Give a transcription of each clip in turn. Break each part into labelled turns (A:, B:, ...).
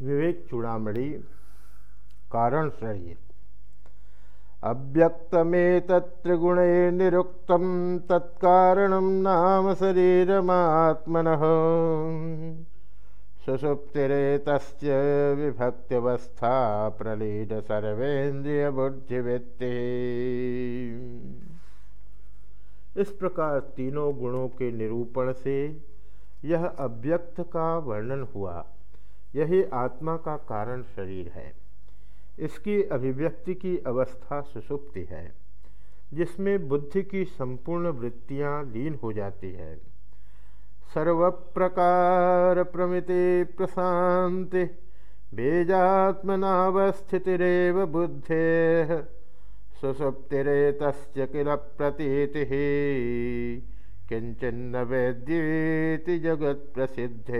A: विवेक चूड़ामणि कारण शरीर अव्यक्तमेतत्रिगुणे निरुक्त तत्कारण नाम शरीरमात्मन। सुसुप्तिरेत विभक्त्यवस्था प्रलीन सर्वेन्द्रिय बुद्धिवृत्ति इस प्रकार तीनों गुणों के निरूपण से यह अव्यक्त का वर्णन हुआ। यही आत्मा का कारण शरीर है। इसकी अभिव्यक्ति की अवस्था सुसुप्ति है, जिसमें बुद्धि की संपूर्ण वृत्तियाँ लीन हो जाती है। सर्व प्रकार प्रमिति प्रशांति, बीजात्मनावस्थितिरव बुद्धे सुसुप्तिरेत किल प्रतीति किंचन्न वेद्येति जगत प्रसिद्धे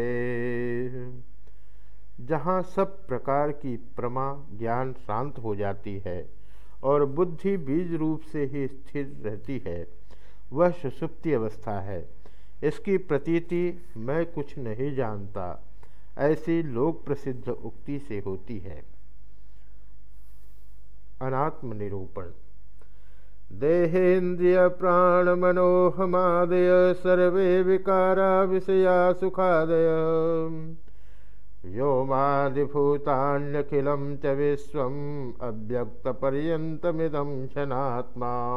A: जहाँ सब प्रकार की प्रमा ज्ञान शांत हो जाती है और बुद्धि बीज रूप से ही स्थिर रहती है, वह सुसुप्ति अवस्था है। इसकी प्रतीति मैं कुछ नहीं जानता, ऐसी लोक प्रसिद्ध उक्ति से होती है। अनात्म निरूपण देहेन्द्रिय प्राण मनोहमादय सर्वे विकारा विषया सुखादय। व्योमादिभूतान्यखिलं च विश्वम् अव्यक्तपर्यन्तमिदं क्षणात्मा।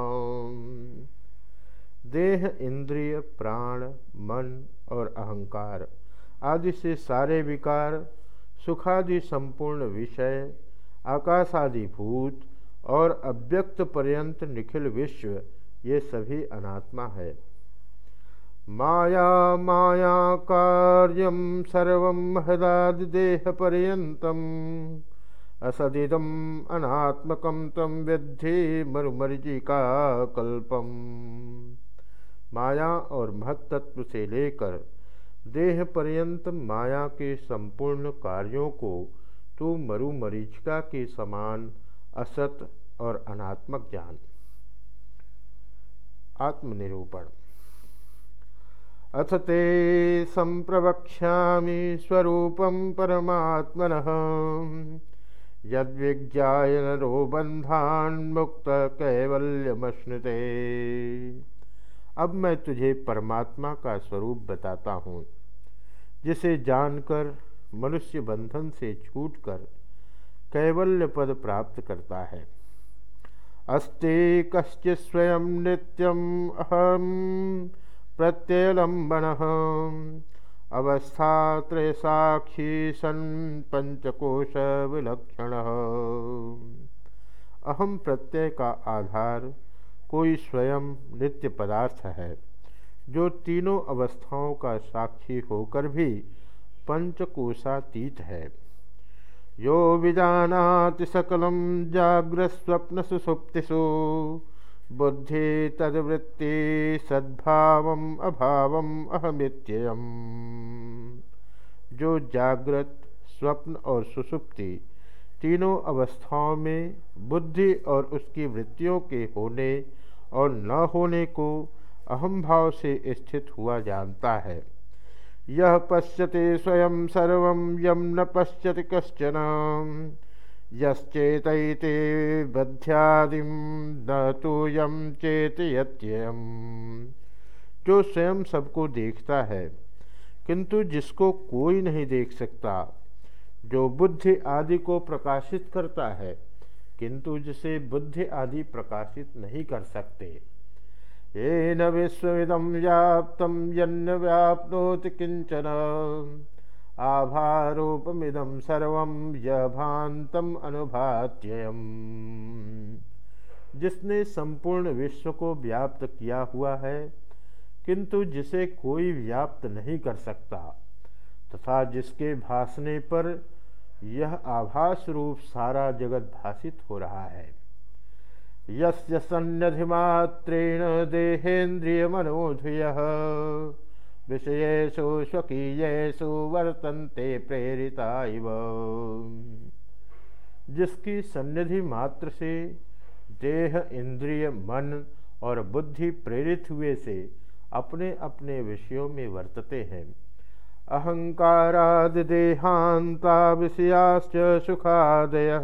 A: देह, इंद्रिय, प्राण, मन और अहंकार आदि से सारे विकार, सुखादि संपूर्ण विषय, आकाशादि भूत और अव्यक्त पर्यंत निखिल विश्व, ये सभी अनात्मा है। माया माया कार्यम सर्व हृदादिदेहपर्यन्तम्। असदिदम अनात्मक तम विद्धि मरुमर्जिका कल्पम माया और महत्त्व से लेकर देह पर्यंत माया के संपूर्ण कार्यों को तू मरुमरीचिका के समान असत और अनात्मक जान। आत्मनिरूपण। अथ ते संप्रवक्ष्यामि स्वरूपं परमात्मनः। यद्विज्ञायनरो बन्धान्मुक्त कैवल्यमश्नुते अब मैं तुझे परमात्मा का स्वरूप बताता हूँ, जिसे जानकर, मनुष्य बंधन से छूटकर कैवल्य पद प्राप्त करता है। अस्ति कश्चित् स्वयं नित्यम अहम प्रत्यलंबन अवस्थात्रयसाक्षी सन् पंचकोश विलक्षण अहम प्रत्यय का आधार कोई स्वयं नित्य पदार्थ है, जो तीनों अवस्थाओं का साक्षी होकर भी पंचकोशातीत है। यो विजानाति सकलम जाग्रस्वप्न सुसुप्तिषु बुद्धि तदवृत्ति सद्भाव अभाव अहमित्ययम। जो जागृत, स्वप्न और सुसुप्ति तीनों अवस्थाओं में बुद्धि और उसकी वृत्तियों के होने और न होने को अहम भाव से स्थित हुआ जानता है। यह पश्यते स्वयं सर्व, यम न पश्यति कश्चन। यश्चेतते बध्यादिम न तो यम जो स्वयं सबको देखता है, किंतु जिसको कोई नहीं देख सकता, जो बुद्धि आदि को प्रकाशित करता है, किंतु जिसे बुद्धि आदि प्रकाशित नहीं कर सकते। ये न विश्वविदम व्याप्त यन्न व्याप्नोति किंचन। आभारूपमिदम सर्व यभातम अनुभात्ययम। जिसने संपूर्ण विश्व को व्याप्त किया हुआ है, किंतु जिसे कोई व्याप्त नहीं कर सकता, तथा जिसके भासने पर यह आभास रूप सारा जगत भाषित हो रहा है। यस्य सन्नधिमात्रेण देहेन्द्रिय मनोधुय विषयेशु स्वकीयेषु वर्तन्ते प्रेरिता इव। जिसकी सन्निधि मात्र से, देह, इंद्रिय, मन और बुद्धि प्रेरित हुए से अपने अपने विषयों में वर्तते हैं। अहंकारादिदेहांता विषयाश्च सुखादयः।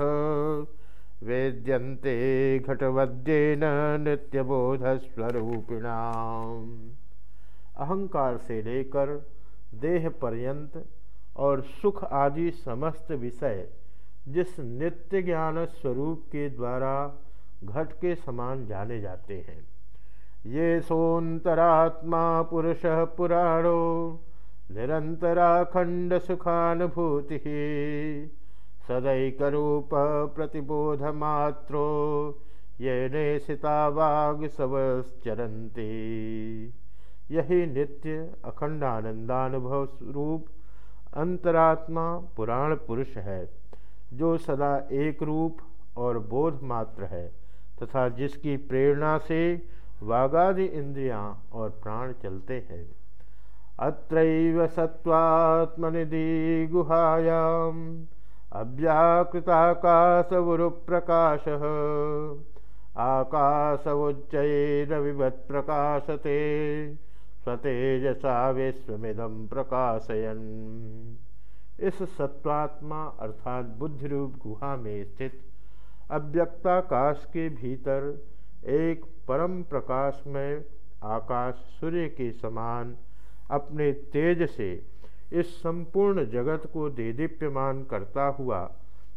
A: वेद्यन्ते घटवद्येन नित्यबोधस्वरूपिणाम्। अहंकार से लेकर देह पर्यंत और सुख आदि समस्त विषय जिस नित्य ज्ञान स्वरूप के द्वारा घट के समान जाने जाते हैं। ये सोन्तरात्मा पुरुष पुराणो निरंतराखंड सुखानुभूति। सदैकरूप प्रतिबोधमात्रो ये नेशिता वाग सवचरती यही नित्य अखंड आनंदानुभव रूप अंतरात्मा पुराण पुरुष है, जो सदा एक रूप और बोध मात्र है, तथा जिसकी प्रेरणा से वागादि इंद्रियाँ और प्राण चलते हैं। अत्रैव सत्वात्मनिधि गुहायाम प्रकाश आकाश उच्चैरविवत् प्रकाशते स्वतेजसा विश्वमिदम प्रकाशयन। इस सत्वात्मा अर्थात बुद्धि रूप गुहा में स्थित अव्यक्ताकाश के भीतर एक परम प्रकाश में आकाश सूर्य के समान अपने तेज से इस संपूर्ण जगत को देदीप्यमान करता हुआ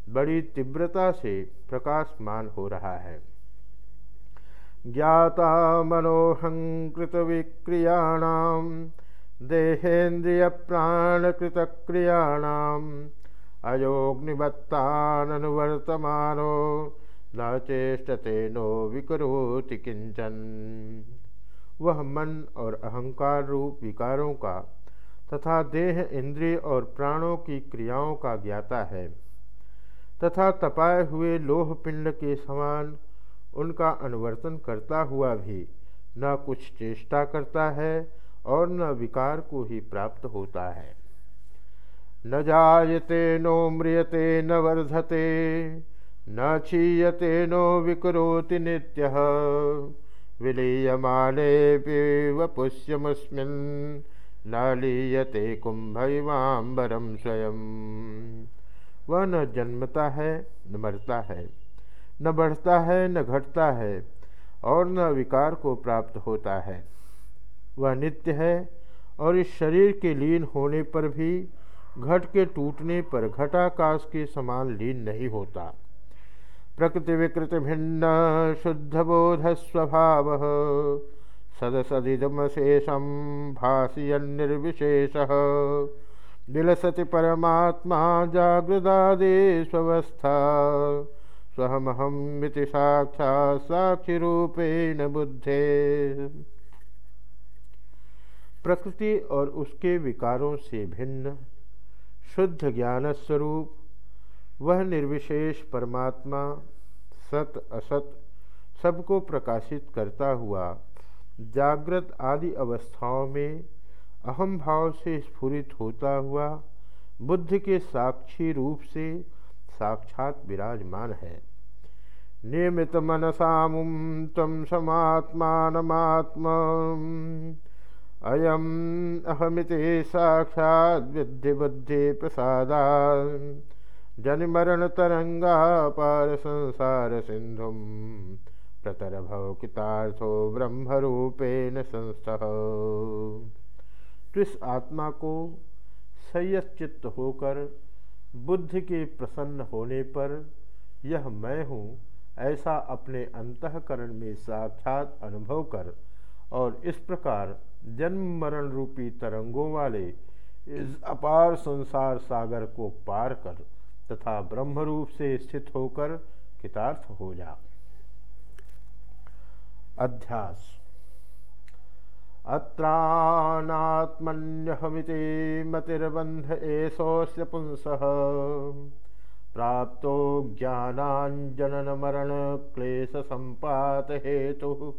A: बड़ी तीव्रता से प्रकाशमान हो रहा है। ज्ञाता मनोहंकृत विक्रियाण देहेन्द्रिय प्राणकृतक्रियाण अयोग्निवत्तानुवर्तमानो न चेष्टते नो विकरोति किंचन वह मन और अहंकार रूप विकारों का तथा देह इंद्रिय और प्राणों की क्रियाओं का ज्ञाता है, तथा तपाए हुए लोह पिंड के समान उनका अनुवर्तन करता हुआ भी न कुछ चेष्टा करता है और न विकार को ही प्राप्त होता है। न जायते नो म्रियते न वर्धते, न क्षीयते नो विकरोति नित्य। विलीयमाने वपुष्यमुस्मिन् न लीयते कुंभवाम्बरम स्वयं। वह न जन्मता है, न मरता है। न बढ़ता है, न घटता है और न विकार को प्राप्त होता है। वह नित्य है और इस शरीर के लीन होने पर भी, घट के टूटने पर घटाकाश के समान लीन नहीं होता। प्रकृति विकृति भिन्न, शुद्ध बोध स्वभाव सदसदिदमशेषम भाषयन निर्विशेष। विलसति परमात्मा जागृदादे स्वस्था स्वहमहमिति साक्षात् साक्षिरूपेण बुद्धे। प्रकृति और उसके विकारों से भिन्न, शुद्ध ज्ञान स्वरूप वह निर्विशेष परमात्मा, सत, असत, सबको प्रकाशित करता हुआ, जागृत आदि अवस्थाओं में अहम भाव से स्फुरित होता हुआ, बुद्ध के साक्षी रूप से साक्षात विराजमान है। नियमित मनसा तम समात्मात्म अयम अहमिति साक्षात विद्धि बुद्धि प्रसादा जन्मरण तरंगा पार संसार सिंधु। प्रतर कितार्थो ब्रह्मरूपेण संस्थ। तो इस आत्मा को संयचित्त होकर बुद्ध के प्रसन्न होने पर यह मैं हूँ ऐसा अपने अंतकरण में साक्षात अनुभव कर और इस प्रकार जन्म मरण रूपी तरंगों वाले इस अपार संसार सागर को पार कर तथा ब्रह्म रूप से स्थित होकर कितार्थ हो जा। अध्यास। अत्रात्मन्यहमिति मतिर्बंध एषोस्य पुंसः। प्राप्तो ज्ञानाञ्जननमरण क्लेशसम्पातहेतुः।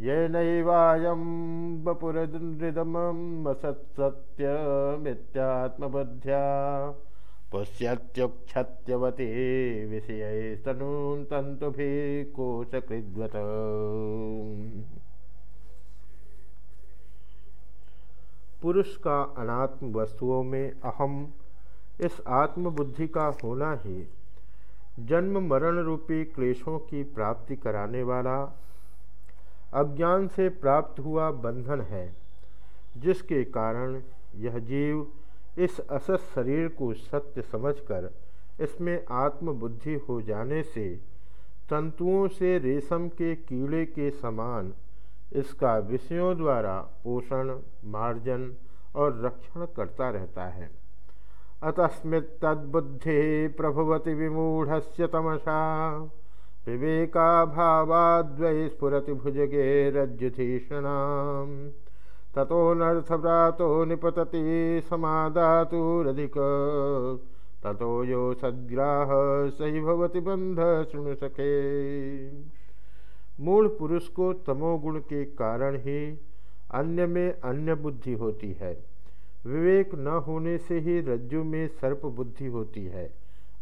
A: येनैवायं वपुरदृदमसत्सत्यमित्यात्मबुद्ध्या पुष्यत्युक्षत्यवती विषयैस्तनून् तन्तुभिः कोशकृद्वत्। पुरुष का अनात्म वस्तुओं में अहम इस आत्मबुद्धि का होना ही जन्म मरण रूपी क्लेशों की प्राप्ति कराने वाला अज्ञान से प्राप्त हुआ बंधन है, जिसके कारण यह जीव इस असत शरीर को सत्य समझकर इसमें आत्मबुद्धि हो जाने से तंतुओं से रेशम के कीड़े के समान इसका विषयों द्वारा पोषण, मार्जन और रक्षण करता रहता है। अतस्मितद्बुद्धि प्रभुवति विमूढ़ तमसा। विवेका भावाद्वै स्फुरति भुजगे रज्जुधीषण ततो नर्थव्रातो निपतति समादातुरधिक। ततो यो सद्ग्राह सही भवति शुणु सके मूल पुरुष को तमोगुण के कारण ही अन्य में अन्य बुद्धि होती है। विवेक न होने से ही रज्जु में सर्प बुद्धि होती है।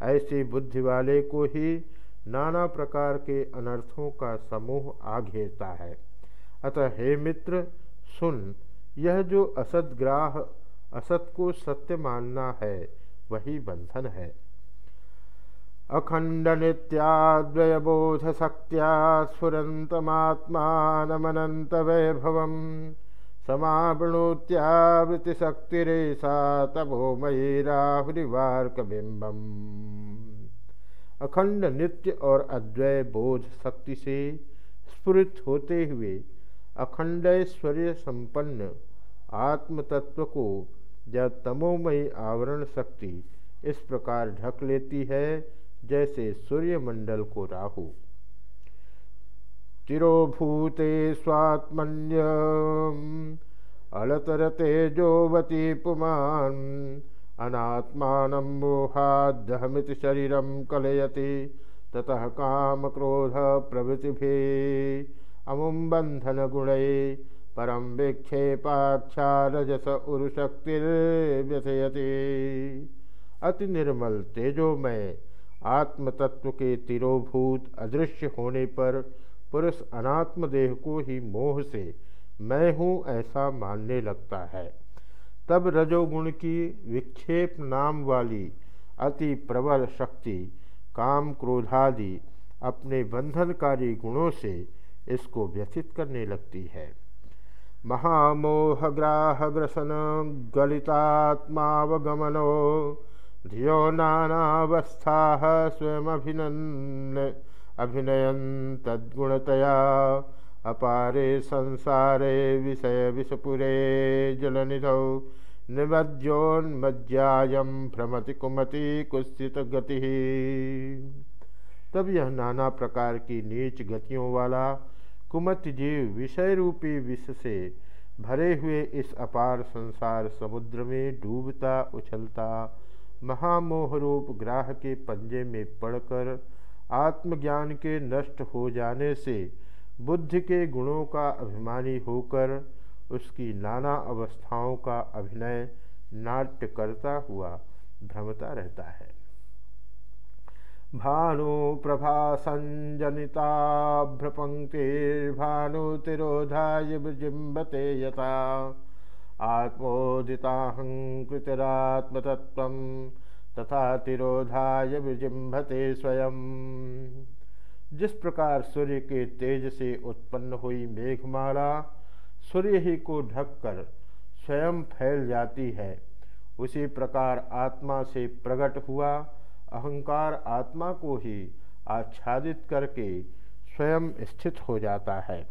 A: ऐसी बुद्धि वाले को ही नाना प्रकार के अनर्थों का समूह आ घेरता है। अतः हे मित्र, सुन, यह जो असदग्राह, असत को सत्य मानना है, वही बंधन है। अखंड नित्याद्वयबोध शक्त्या स्फुरन्तमात्मानमनंत वैभव समावृणोत्यावृत्तिशक्तिरेषा तपोमयी राहुरिवार्कबिम्बम अखंड नित्य और अद्वय बोध शक्ति से स्फुरित होते हुए अखंडैश्वर्य संपन्न आत्म तत्व को जब तमोमयी आवरण शक्ति इस प्रकार ढक लेती है जैसे सूर्यमंडल को राहु। तिरोभूते स्वात्मन्य अलतरते जोवती पुमान, अनात्मान मोहादहमित शरीरम कलयति, ततः काम क्रोध प्रभृति अमुम बंधन गुण परम विक्षेपाक्षारजस उरुशक्तिर्व्यथयति। अति निर्मल तेजोमय आत्मतत्व के तिरोभूत अदृश्य होने पर पुरुष अनात्म देह को ही मोह से मैं हूँ ऐसा मानने लगता है। तब रजोगुण की विक्षेप नाम वाली अति प्रबल शक्ति, काम क्रोधादि अपने बंधनकारी गुणों से इसको व्यथित करने लगती है। महामोहग्राहग्रसन गलितात्मावगमनो धियो नानावस्था स्वयं अभिनयन तद्गुणतया अपारे संसारे विषय विषपुरे जलनिधौ निमज्जोन्मज्जायम भ्रमति कुमति कुत्सित गति तब यह नाना प्रकार की नीच गतियों वाला कुमत जीव विषय रूपी विष से भरे हुए इस अपार संसार समुद्र में डूबता, उछलता महामोह रूप ग्राह के पंजे में पड़कर आत्मज्ञान के नष्ट हो जाने से बुद्धि के गुणों का अभिमानी होकर उसकी नाना अवस्थाओं का अभिनय नाट्य करता हुआ, भ्रमता रहता है। भानुप्रभा सञ्जनिताभ्रपङ्क्तिर्भानुतिरोधाय जिम्बते यथा आत्मोदिताहङ्कृतिरात्मतत्त्वं तथा तिरोधाय विजिम्भते स्वयं। जिस प्रकार सूर्य के तेज से उत्पन्न हुई मेघमाला सूर्य ही को ढककर स्वयं फैल जाती है, उसी प्रकार आत्मा से प्रकट हुआ अहंकार आत्मा को ही आच्छादित करके स्वयं स्थित हो जाता है।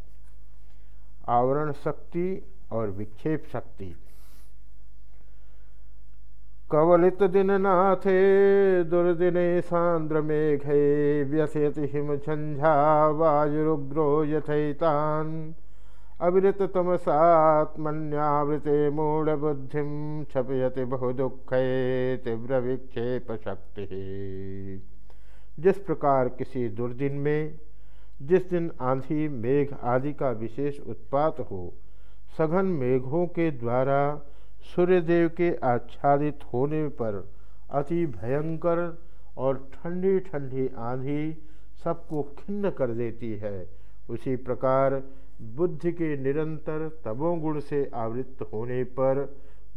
A: आवरण शक्ति और विक्षेप शक्ति। कवलित दिन नाथे दुर्दिने सांद्र मेघे व्यसयति हिम झंझा वायुरुग्रो यथैतान। अविरत तमसात्मन्यावृते मूढ़बुद्धि क्षपयति बहुदुखे तीव्र विक्षेप शक्ति। जिस प्रकार किसी दुर्दिन में, जिस दिन आंधी, मेघ आदि का विशेष उत्पात हो सघन मेघों के द्वारा सूर्यदेव के आच्छादित होने पर अति भयंकर और ठंडी ठंडी आंधी सबको खिन्न कर देती है। उसी प्रकार बुद्धि के निरंतर तमोगुण से आवृत्त होने पर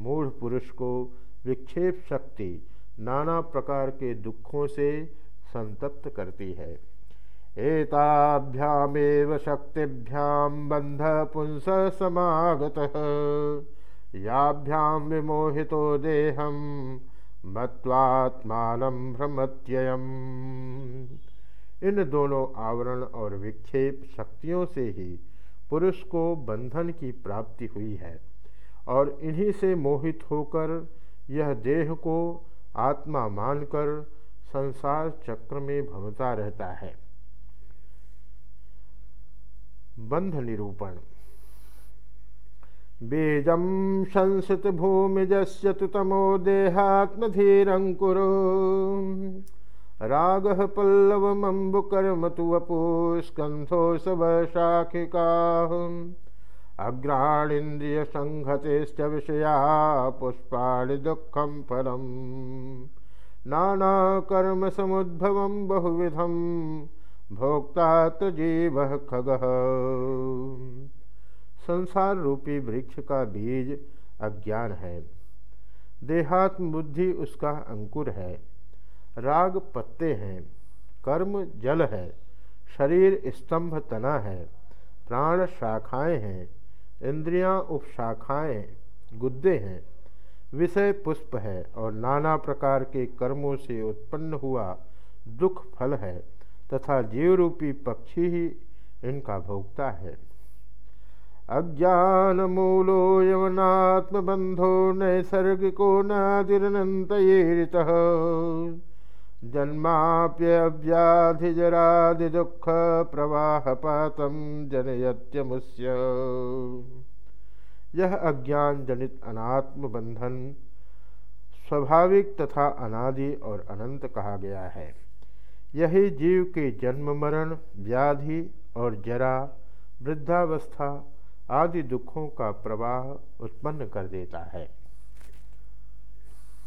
A: मूढ़ पुरुष को विक्षेप शक्ति नाना प्रकार के दुखों से संतप्त करती है। एताभ्यामेव शक्तिभ्याम बंध पुंस समागत याभ्याम विमोहितो देहम मत्वात्मान भ्रमत्ययम। इन दोनों आवरण और विक्षेप शक्तियों से ही पुरुष को बंधन की प्राप्ति हुई है और इन्हीं से मोहित होकर यह देह को आत्मा मानकर संसार चक्र में भवता रहता है। बंध निरूपण बीजम संसित भूमिजस्य तु तमो देहात्मधीरंकुरो राग पल्लवमंबुकर्म तु वपुस्कंधो शाखिका अग्राणीन्द्रिय संहतेश्च विषया पुष्पाणि दुखम फलम। नाना कर्म बहुविधम। भोक्ता तो जीव खग संसार रूपी वृक्ष का बीज अज्ञान है। देहात्म बुद्धि उसका अंकुर है। राग पत्ते हैं। कर्म जल है। शरीर स्तंभ तना है। प्राण शाखाएँ हैं। इंद्रियाँ उपशाखाएँ गुद्दे हैं। विषय पुष्प है और नाना प्रकार के कर्मों से उत्पन्न हुआ दुख फल है। तथा जीव रूपी पक्षी ही इनका भोगता है। अज्ञान मूलो यवनात्मबंधो नैसर्गिको नादिरनंतयेरित दुख प्रवाह पातम जनयत्यमुष्य। यह अज्ञान जनित अनात्म बंधन स्वाभाविक तथा अनादि और अनंत कहा गया है। यही जीव के जन्म, मरण, व्याधि और जरा, वृद्धावस्था आदि दुखों का प्रवाह उत्पन्न कर देता है।